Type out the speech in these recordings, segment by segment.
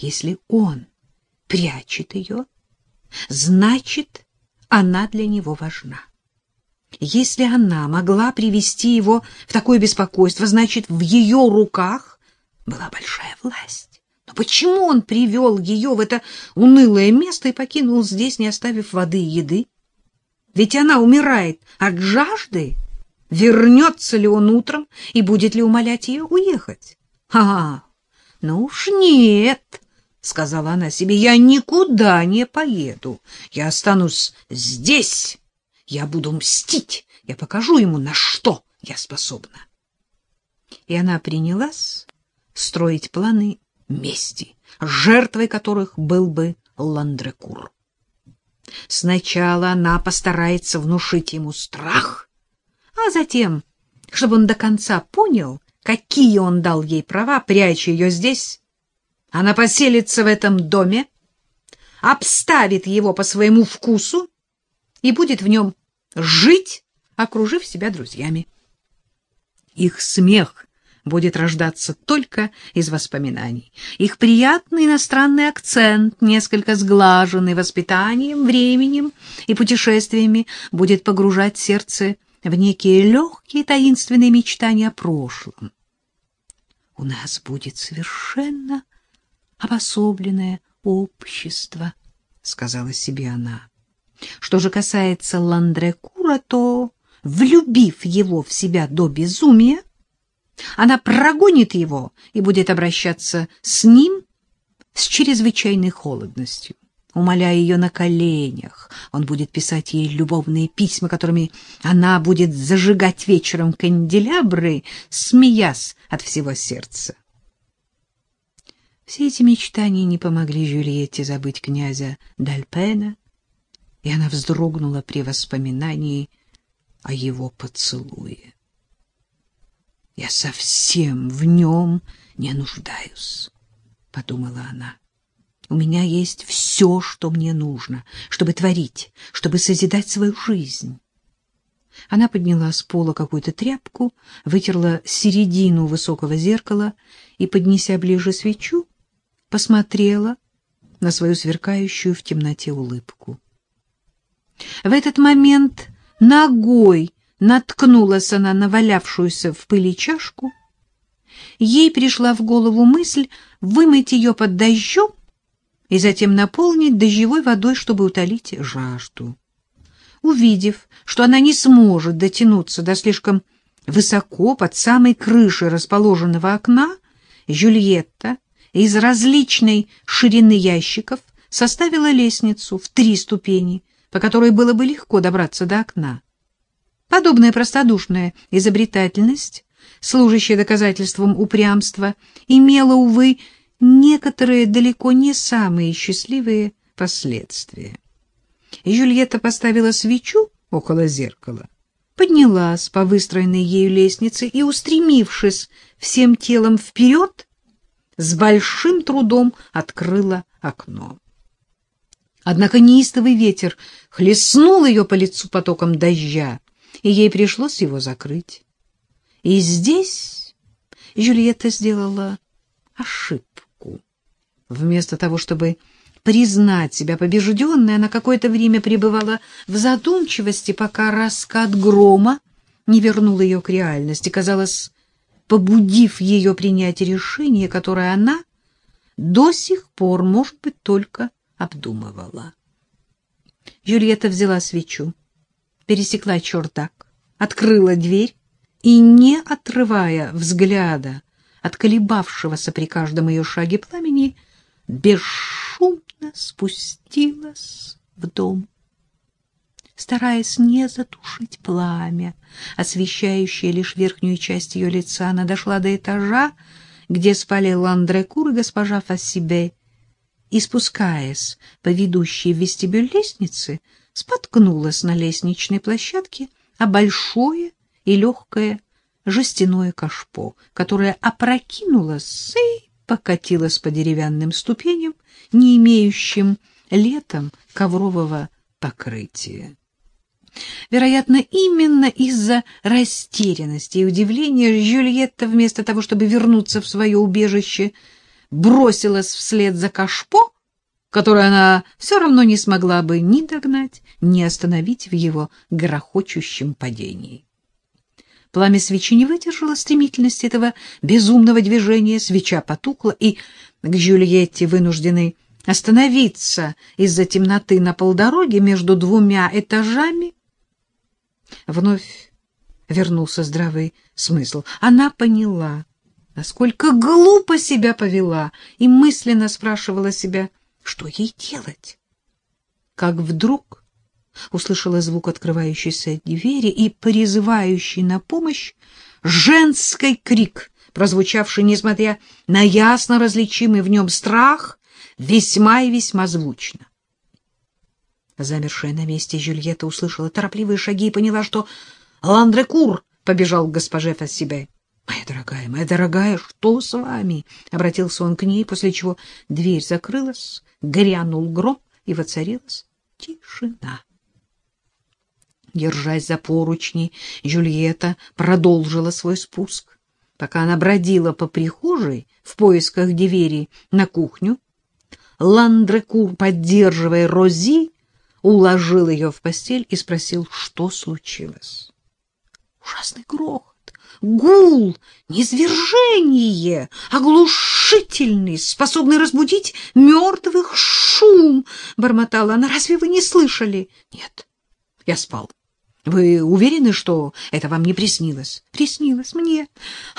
Если он прячет ее, значит, она для него важна. Если она могла привести его в такое беспокойство, значит, в ее руках была большая власть. Но почему он привел ее в это унылое место и покинул здесь, не оставив воды и еды? Ведь она умирает от жажды. Вернется ли он утром и будет ли умолять ее уехать? А, ну уж нет, — сказала она себе, — я никуда не поеду. Я останусь здесь. Я буду мстить. Я покажу ему, на что я способна. И она принялась строить планы мести, жертвой которых был бы Ландрекур. Сначала она постарается внушить ему страх, а затем, чтобы он до конца понял, какие он дал ей права, пряча ее здесь, она поселится в этом доме, обставит его по своему вкусу и будет в нем жить, окружив себя друзьями. Их смех будет рождаться только из воспоминаний. Их приятный иностранный акцент, несколько сглаженный воспитанием, временем и путешествиями, будет погружать сердце в некие легкие таинственные мечтания о прошлом. У нас будет совершенно обособленное общество, — сказала себе она. Что же касается Ландрекура, то, влюбив его в себя до безумия, она прогонит его и будет обращаться с ним с чрезвычайной холодностью. Умоляя ее на коленях, он будет писать ей любовные письма, которыми она будет зажигать вечером канделябры, смеясь от всего сердца. Все эти мечтания не помогли Жюльетте забыть князя Дальпена, и она вздрогнула при воспоминании о его поцелуе. Я совсем в нем не нуждаюсь, — подумала она. У меня есть все, что мне нужно, чтобы творить, чтобы созидать свою жизнь. Она подняла с пола какую-то тряпку, вытерла середину высокого зеркала и, поднеся ближе свечу, посмотрела на свою сверкающую в темноте улыбку. В этот момент ногой Наткнулась она на валявшуюся в пыли чашку. Ей пришла в голову мысль вымыть ее под дождем и затем наполнить дождевой водой, чтобы утолить жажду. Увидев, что она не сможет дотянуться до слишком высоко под самой крышей расположенного окна, Жюльетта из различной ширины ящиков составила лестницу в три ступени, по которой было бы легко добраться до окна. Подобная простодушная изобретательность, служащая доказательством упрямства, имела, увы, некоторые далеко не самые счастливые последствия. Жюльетта поставила свечу около зеркала, поднялась по выстроенной ею лестнице и, устремившись всем телом вперед, с большим трудом открыла окно. Однако неистовый ветер хлестнул ее по лицу потоком дождя, и ей пришлось его закрыть. И здесь Жюльетта сделала ошибку. Вместо того, чтобы признать себя побежденной, она какое-то время пребывала в задумчивости, пока раскат грома не вернул ее к реальности, казалось, побудив ее принять решение, которое она до сих пор, может быть, только обдумывала. Жюльетта взяла свечу пересекла чердак, открыла дверь и, не отрывая взгляда от колебавшегося при каждом ее шаге пламени, бесшумно спустилась в дом. Стараясь не затушить пламя, освещающее лишь верхнюю часть ее лица, она дошла до этажа, где спали Ландрекур и госпожа Фассибе, и, спускаясь по ведущей в вестибюль лестницы, споткнулась на лестничной площадке а большое и легкое жестяное кашпо, которое опрокинулось и покатилось по деревянным ступеням, не имеющим летом коврового покрытия. Вероятно, именно из-за растерянности и удивления Жюльетта, вместо того, чтобы вернуться в свое убежище, бросилась вслед за Кашпо, которую она все равно не смогла бы ни догнать, ни остановить в его грохочущем падении. Пламя свечи не выдержало стремительности этого безумного движения, свеча потухла, и к Жюльетте, вынужденной остановиться из-за темноты на полдороге между двумя этажами, вновь вернулся здравый смысл. Она поняла, насколько глупо себя повела, и мысленно спрашивала себя, что ей делать. Как вдруг услышала звук открывающейся двери и призывающий на помощь женский крик, прозвучавший, несмотря на ясно различимый в нем страх, весьма и весьма звучно. Замершая на месте Жюльетта услышала торопливые шаги и поняла, что Ландрекур побежал к госпоже Фассибе. — Моя дорогая, моя дорогая, что с вами? — обратился он к ней, после чего дверь закрылась, грянул гром, и воцарилась тишина. Держась за поручни, Жюльетта продолжила свой спуск. Пока она бродила по прихожей в поисках двери на кухню, Ландрекур, поддерживая Рози, уложил ее в постель и спросил, что случилось. Ужасный грохот, гул, низвержение, оглушительный, способный разбудить мертвых шум, — бормотала она. — Разве вы не слышали? — Нет, я спал. Вы уверены, что это вам не приснилось? Приснилось мне.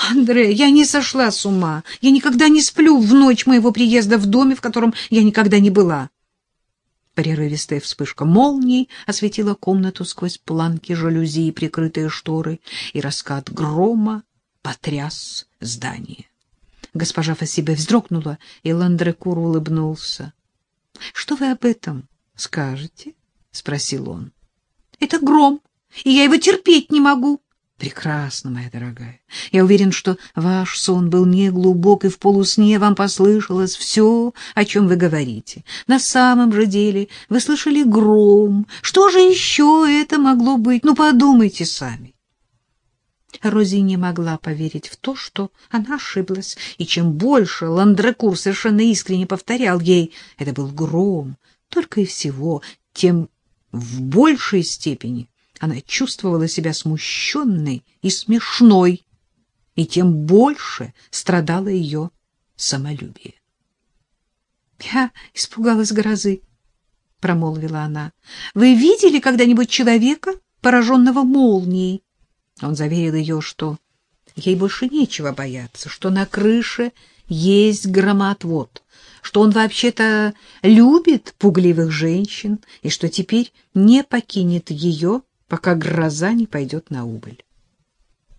Андре, я не сошла с ума. Я никогда не сплю в ночь моего приезда в доме, в котором я никогда не была. Прерывистая вспышка молнии осветила комнату сквозь планки жалюзи и прикрытые шторы, и раскат грома потряс здание. Госпожа Фасибе вздрогнула, и Ландрекур улыбнулся. — Что вы об этом скажете? — спросил он. — Это гром, и я его терпеть не могу. Прекрасно, моя дорогая. Я уверен, что ваш сон был не глубок, и в полусне вам послышалось все, о чем вы говорите. На самом же деле вы слышали гром. Что же еще это могло быть? Ну, подумайте сами. Рози не могла поверить в то, что она ошиблась, и чем больше Ландрекур совершенно искренне повторял ей, это был гром, только и всего, тем в большей степени она чувствовала себя смущенной и смешной, и тем больше страдало ее самолюбие. — Я испугалась грозы, — промолвила она. — Вы видели когда-нибудь человека, пораженного молнией? Он заверил ее, что ей больше нечего бояться, что на крыше есть громоотвод, что он вообще-то любит пугливых женщин и что теперь не покинет ее, пока гроза не пойдет на убыль.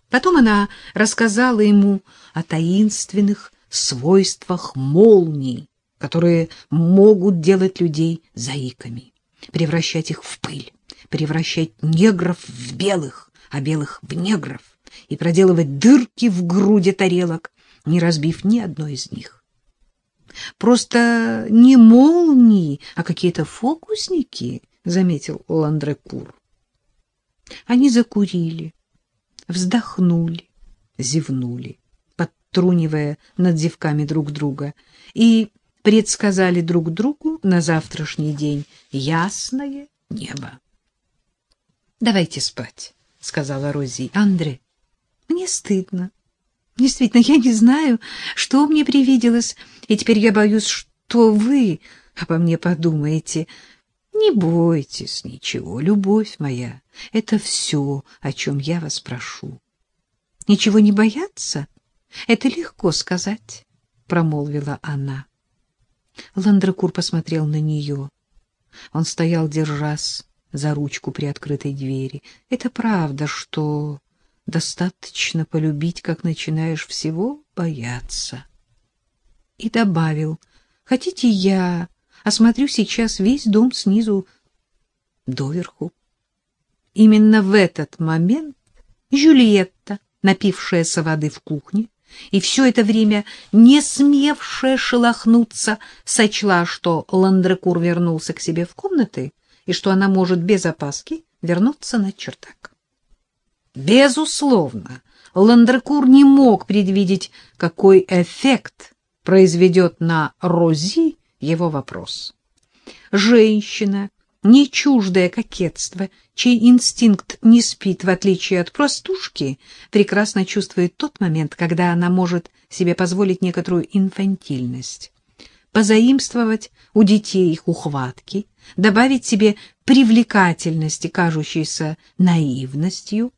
Потом она рассказала ему о таинственных свойствах молний, которые могут делать людей заиками, превращать их в пыль, превращать негров в белых, а белых в негров, и проделывать дырки в груди тарелок, не разбив ни одной из них. Просто не молнии, а какие-то фокусники, — заметил Ландрекур. Они закурили, вздохнули, зевнули, подтрунивая над зевками друг друга, и предсказали друг другу на завтрашний день ясное небо. — Давайте спать, — сказала Рози. — Андре, мне стыдно. Действительно, я не знаю, что мне привиделось, и теперь я боюсь, что вы обо мне подумаете. Не бойтесь ничего, любовь моя. Это все, о чем я вас прошу. Ничего не бояться? Это легко сказать, промолвила она. Ландракур посмотрел на нее. Он стоял, держась за ручку при открытой двери. Это правда, что достаточно полюбить, как начинаешь всего бояться. И добавил: "Хотите, я осмотрю сейчас весь дом снизу доверху?" Именно в этот момент Жюльетта, напившаяся воды в кухне и все это время не смевшая шелохнуться, сочла, что Ландрекур вернулся к себе в комнаты и что она может без опаски вернуться на чердак. Безусловно, Ландрекур не мог предвидеть, какой эффект произведет на Рози его вопрос. Женщина, не чуждая кокетства, чей инстинкт не спит, в отличие от простушки, прекрасно чувствует тот момент, когда она может себе позволить некоторую инфантильность. Позаимствовать у детей их ухватки, добавить себе привлекательности, кажущейся наивностью,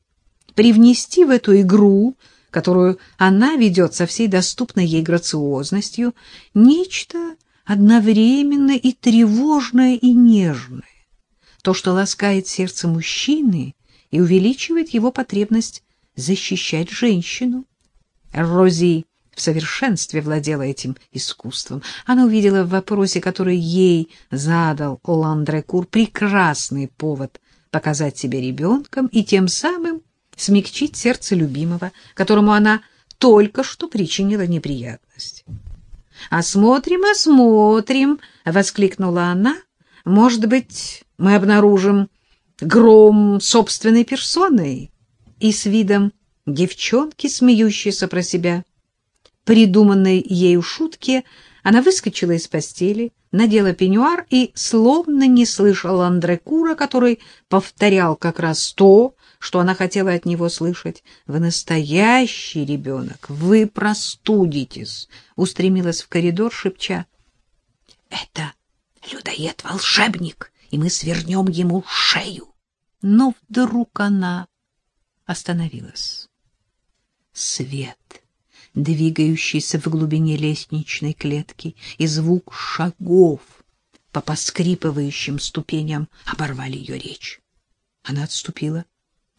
привнести в эту игру, которую она ведет со всей доступной ей грациозностью, нечто одновременно и тревожное, и нежное то, что ласкает сердце мужчины и увеличивает его потребность защищать женщину. Рози в совершенстве владела этим искусством. Она увидела в вопросе, который ей задал Ландрекур, прекрасный повод показать себя ребенком и тем самым смягчить сердце любимого, которому она только что причинила неприятность. «Осмотрим, осмотрим!» — воскликнула она. «Может быть, мы обнаружим гром собственной персоной и с видом девчонки, смеющейся про себя. Придуманной ею шутке она выскочила из постели, надела пеньюар и словно не слышала Андрекура, который повторял как раз то, что она хотела от него слышать. «Вы настоящий ребенок, вы простудитесь!» Устремилась в коридор, шепча. «Это людоед-волшебник!» и мы свернем ему шею. Но вдруг она остановилась. Свет, двигающийся в глубине лестничной клетки, и звук шагов по поскрипывающим ступеням оборвали ее речь. Она отступила,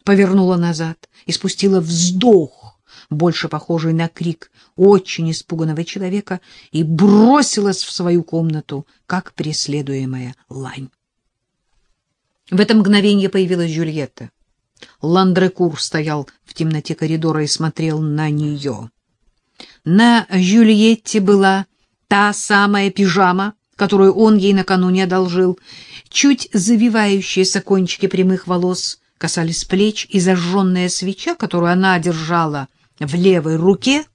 повернула назад и спустила вздох, больше похожий на крик очень испуганного человека, и бросилась в свою комнату, как преследуемая лань. В это мгновение появилась Жюльетта. Ландрекур стоял в темноте коридора и смотрел на нее. На Жюльетте была та самая пижама, которую он ей накануне одолжил. Чуть завивающиеся кончики прямых волос касались плеч, и зажженная свеча, которую она держала в левой руке,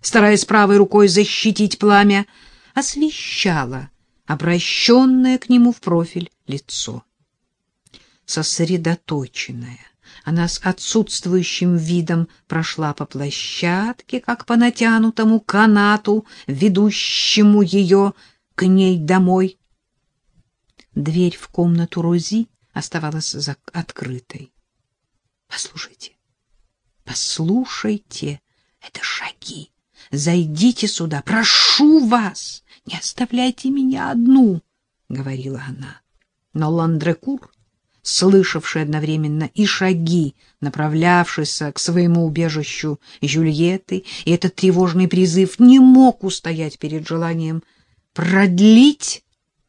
стараясь правой рукой защитить пламя, освещала обращенное к нему в профиль лицо сосредоточенная. Она с отсутствующим видом прошла по площадке, как по натянутому канату, ведущему ее к ней домой. Дверь в комнату Рози оставалась открытой. — Послушайте, послушайте, это шаги. Зайдите сюда, прошу вас, не оставляйте меня одну, — говорила она. Но Ландрекур слышавший одновременно и шаги, направлявшиеся к своему убежищу Жюльетты, и этот тревожный призыв не мог устоять перед желанием продлить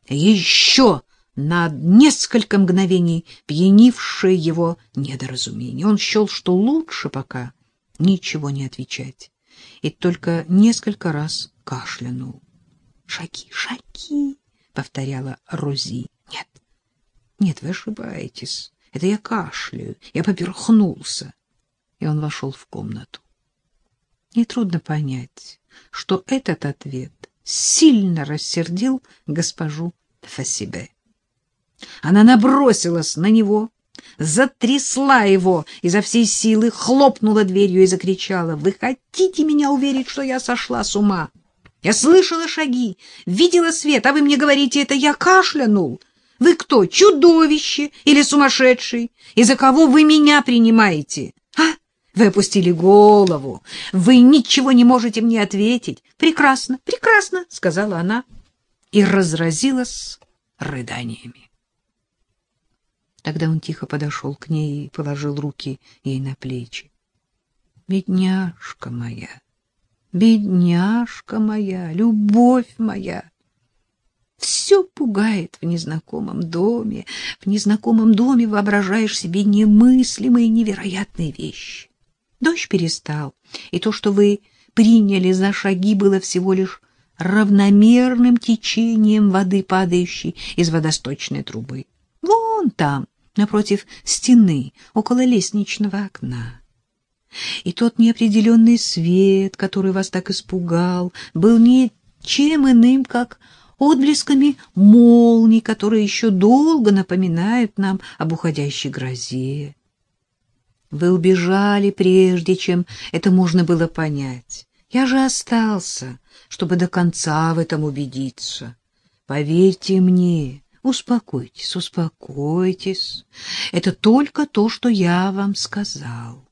еще на несколько мгновений пьянившее его недоразумение. Он счел, что лучше пока ничего не отвечать, и только несколько раз кашлянул. «Шаги, шаги!» — повторяла Рози. «Нет, нет, вы ошибаетесь. Это я кашляю. Я поперхнулся. И он вошел в комнату. Нетрудно понять, что этот ответ сильно рассердил госпожу Фасибе. Она набросилась на него, затрясла его изо всей силы, хлопнула дверью и закричала. «Вы хотите меня уверить, что я сошла с ума? Я слышала шаги, видела свет, а вы мне говорите, это я кашлянул. Вы кто, чудовище или сумасшедший? И за кого вы меня принимаете? А? Вы опустили голову. Вы ничего не можете мне ответить. Прекрасно, прекрасно, сказала она и разразилась рыданиями. Тогда он тихо подошел к ней и положил руки ей на плечи. Бедняжка моя, бедняжка моя, любовь моя, все пугает в незнакомом доме. В незнакомом доме воображаешь себе немыслимые невероятные вещи. Дождь перестал, и то, что вы приняли за шаги, было всего лишь равномерным течением воды, падающей из водосточной трубы. Вон там, напротив стены, около лестничного окна. И тот неопределенный свет, который вас так испугал, был не чем иным, как отблесками молний, которые еще долго напоминают нам об уходящей грозе. Вы убежали, прежде чем это можно было понять. Я же остался, чтобы до конца в этом убедиться. Поверьте мне, успокойтесь, успокойтесь. Это только то, что я вам сказал.